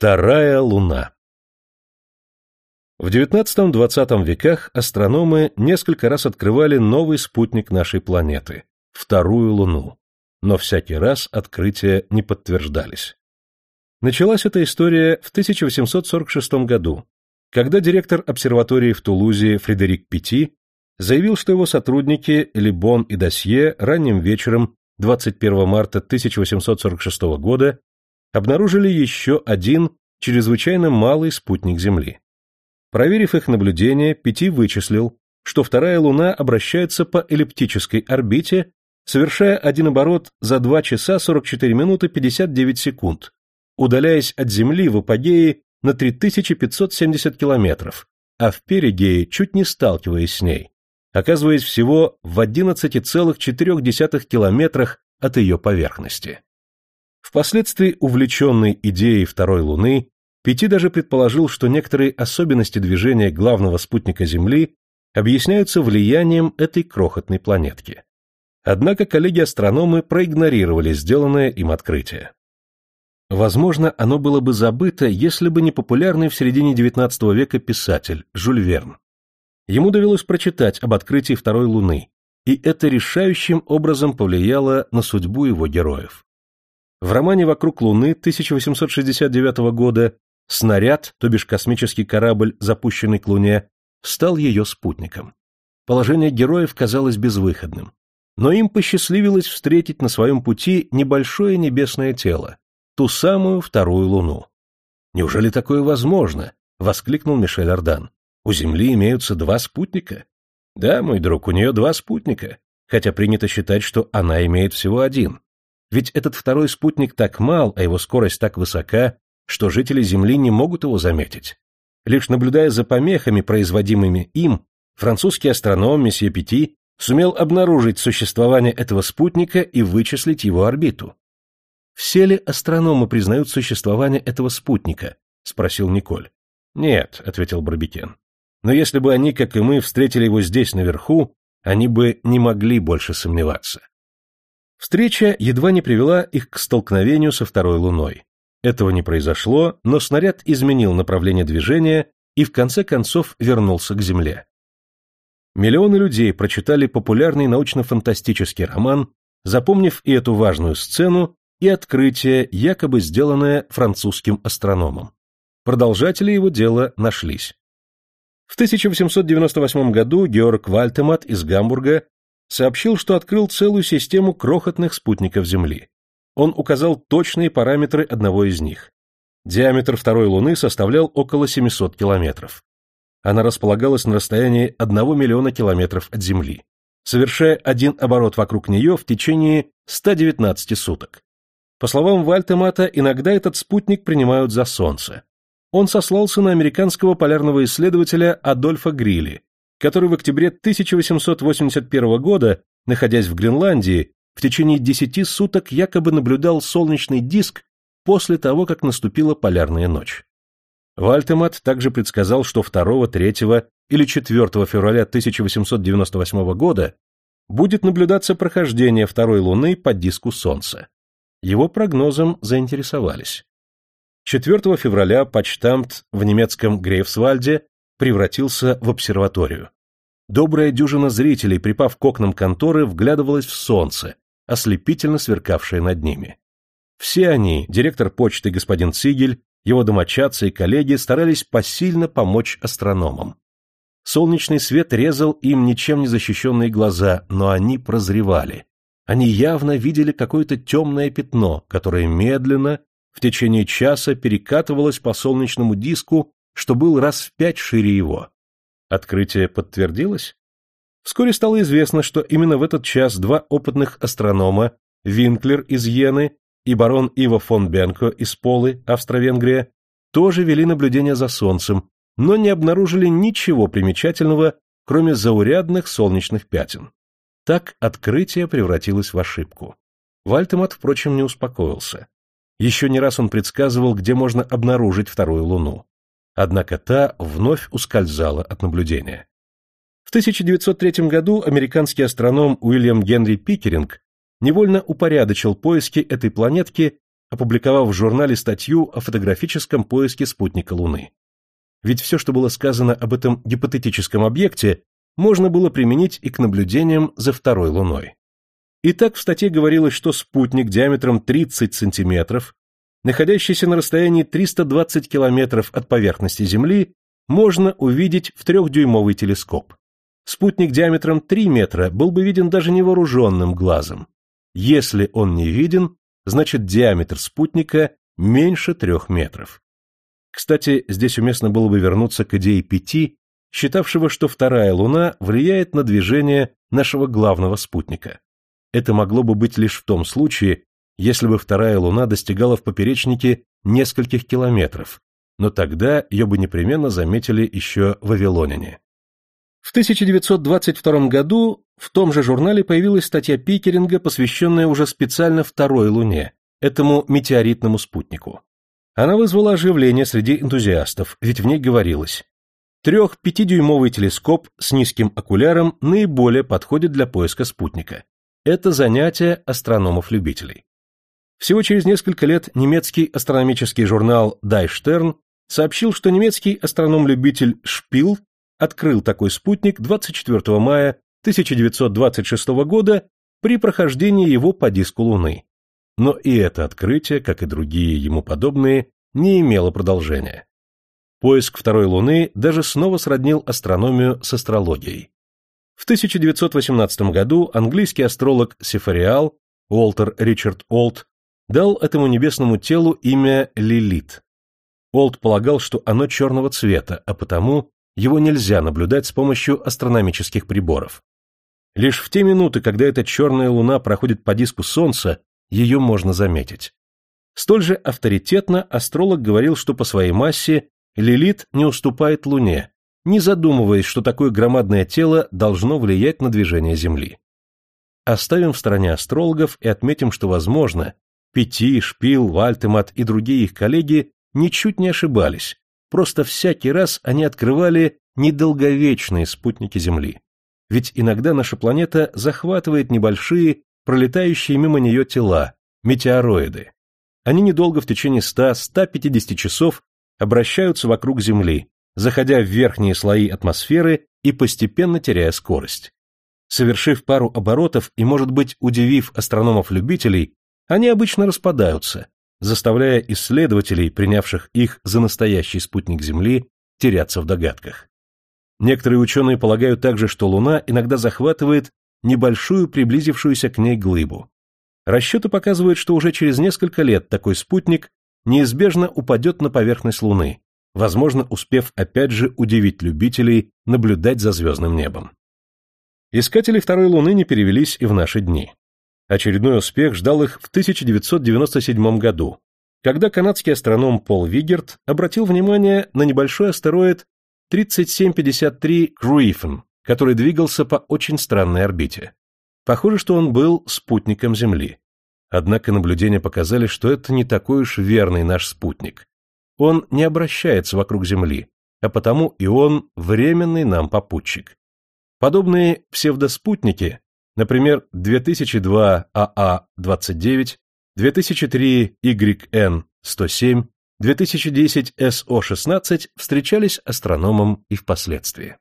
Вторая Луна В XIX-XX веках астрономы несколько раз открывали новый спутник нашей планеты – вторую Луну, но всякий раз открытия не подтверждались. Началась эта история в 1846 году, когда директор обсерватории в Тулузе Фредерик Пяти заявил, что его сотрудники Либон и Досье ранним вечером 21 марта 1846 года обнаружили еще один чрезвычайно малый спутник Земли. Проверив их наблюдения, Пяти вычислил, что вторая Луна обращается по эллиптической орбите, совершая один оборот за 2 часа 44 минуты 59 секунд, удаляясь от Земли в апогее на 3570 километров, а в перигее чуть не сталкиваясь с ней, оказываясь всего в 11,4 километрах от ее поверхности. Впоследствии увлеченный идеей второй Луны, Пяти даже предположил, что некоторые особенности движения главного спутника Земли объясняются влиянием этой крохотной планетки. Однако коллеги-астрономы проигнорировали сделанное им открытие. Возможно, оно было бы забыто, если бы не популярный в середине XIX века писатель Жюль Верн. Ему довелось прочитать об открытии второй Луны, и это решающим образом повлияло на судьбу его героев. В романе «Вокруг Луны» 1869 года снаряд, то бишь космический корабль, запущенный к Луне, стал ее спутником. Положение героев казалось безвыходным. Но им посчастливилось встретить на своем пути небольшое небесное тело, ту самую вторую Луну. «Неужели такое возможно?» — воскликнул Мишель Ардан. «У Земли имеются два спутника?» «Да, мой друг, у нее два спутника, хотя принято считать, что она имеет всего один. Ведь этот второй спутник так мал, а его скорость так высока, что жители Земли не могут его заметить. Лишь наблюдая за помехами, производимыми им, французский астроном месье Пяти сумел обнаружить существование этого спутника и вычислить его орбиту. «Все ли астрономы признают существование этого спутника?» — спросил Николь. «Нет», — ответил Барбикен. «Но если бы они, как и мы, встретили его здесь, наверху, они бы не могли больше сомневаться». Встреча едва не привела их к столкновению со второй луной. Этого не произошло, но снаряд изменил направление движения и в конце концов вернулся к Земле. Миллионы людей прочитали популярный научно-фантастический роман, запомнив и эту важную сцену, и открытие, якобы сделанное французским астрономом. Продолжатели его дела нашлись. В 1898 году Георг Вальтемат из Гамбурга сообщил, что открыл целую систему крохотных спутников Земли. Он указал точные параметры одного из них. Диаметр второй Луны составлял около 700 километров. Она располагалась на расстоянии 1 миллиона километров от Земли, совершая один оборот вокруг нее в течение 119 суток. По словам Вальтемата, иногда этот спутник принимают за Солнце. Он сослался на американского полярного исследователя Адольфа Грилли, который в октябре 1881 года, находясь в Гренландии, в течение 10 суток якобы наблюдал солнечный диск после того, как наступила полярная ночь. Вальтемат также предсказал, что 2, 3 или 4 февраля 1898 года будет наблюдаться прохождение второй Луны по диску Солнца. Его прогнозом заинтересовались. 4 февраля почтамт в немецком Грейфсвальде превратился в обсерваторию. Добрая дюжина зрителей, припав к окнам конторы, вглядывалась в солнце, ослепительно сверкавшее над ними. Все они, директор почты господин Цигель, его домочадцы и коллеги, старались посильно помочь астрономам. Солнечный свет резал им ничем не защищенные глаза, но они прозревали. Они явно видели какое-то темное пятно, которое медленно, в течение часа перекатывалось по солнечному диску, что был раз в пять шире его. Открытие подтвердилось? Вскоре стало известно, что именно в этот час два опытных астронома, Винклер из Йены и барон Иво фон Бенко из Полы, Австро-Венгрия, тоже вели наблюдение за Солнцем, но не обнаружили ничего примечательного, кроме заурядных солнечных пятен. Так открытие превратилось в ошибку. Вальтемат, впрочем, не успокоился. Еще не раз он предсказывал, где можно обнаружить вторую Луну. Однако та вновь ускользала от наблюдения. В 1903 году американский астроном Уильям Генри Пикеринг невольно упорядочил поиски этой планетки опубликовав в журнале статью о фотографическом поиске спутника Луны. Ведь все, что было сказано об этом гипотетическом объекте, можно было применить и к наблюдениям за второй Луной. Итак, в статье говорилось, что спутник диаметром 30 сантиметров, находящийся на расстоянии 320 километров от поверхности Земли, можно увидеть в трехдюймовый телескоп. Спутник диаметром 3 метра был бы виден даже невооруженным глазом. Если он не виден, значит диаметр спутника меньше 3 метров. Кстати, здесь уместно было бы вернуться к идее пяти, считавшего, что вторая Луна влияет на движение нашего главного спутника. Это могло бы быть лишь в том случае, если бы вторая Луна достигала в поперечнике нескольких километров, но тогда ее бы непременно заметили еще вавилоняне. В 1922 году в том же журнале появилась статья Пикеринга, посвященная уже специально второй Луне, этому метеоритному спутнику. Она вызвала оживление среди энтузиастов, ведь в ней говорилось Трех-пятидюймовый телескоп с низким окуляром наиболее подходит для поиска спутника. Это занятие астрономов-любителей. Всего через несколько лет немецкий астрономический журнал Stern сообщил, что немецкий астроном-любитель Шпил открыл такой спутник 24 мая 1926 года при прохождении его по диску Луны. Но и это открытие, как и другие ему подобные, не имело продолжения. Поиск второй Луны даже снова сроднил астрономию с астрологией. В 1918 году английский астролог Сефариал Уолтер Ричард Олд дал этому небесному телу имя Лилит. Олд полагал, что оно черного цвета, а потому его нельзя наблюдать с помощью астрономических приборов. Лишь в те минуты, когда эта черная луна проходит по диску Солнца, ее можно заметить. Столь же авторитетно астролог говорил, что по своей массе Лилит не уступает Луне, не задумываясь, что такое громадное тело должно влиять на движение Земли. Оставим в стороне астрологов и отметим, что, возможно, Пяти, Шпил, Вальтемат и другие их коллеги ничуть не ошибались, просто всякий раз они открывали недолговечные спутники Земли. Ведь иногда наша планета захватывает небольшие, пролетающие мимо нее тела, метеороиды. Они недолго в течение 100-150 часов обращаются вокруг Земли, заходя в верхние слои атмосферы и постепенно теряя скорость. Совершив пару оборотов и, может быть, удивив астрономов-любителей, они обычно распадаются, заставляя исследователей, принявших их за настоящий спутник Земли, теряться в догадках. Некоторые ученые полагают также, что Луна иногда захватывает небольшую приблизившуюся к ней глыбу. Расчеты показывают, что уже через несколько лет такой спутник неизбежно упадет на поверхность Луны, возможно, успев опять же удивить любителей наблюдать за звездным небом. Искатели второй Луны не перевелись и в наши дни. Очередной успех ждал их в 1997 году, когда канадский астроном Пол Вигерт обратил внимание на небольшой астероид 3753 Круифен, который двигался по очень странной орбите. Похоже, что он был спутником Земли. Однако наблюдения показали, что это не такой уж верный наш спутник. Он не обращается вокруг Земли, а потому и он временный нам попутчик. Подобные псевдоспутники, например, 2002 АА-29, 2003 YN-107, 2010 СО-16 встречались астрономам и впоследствии.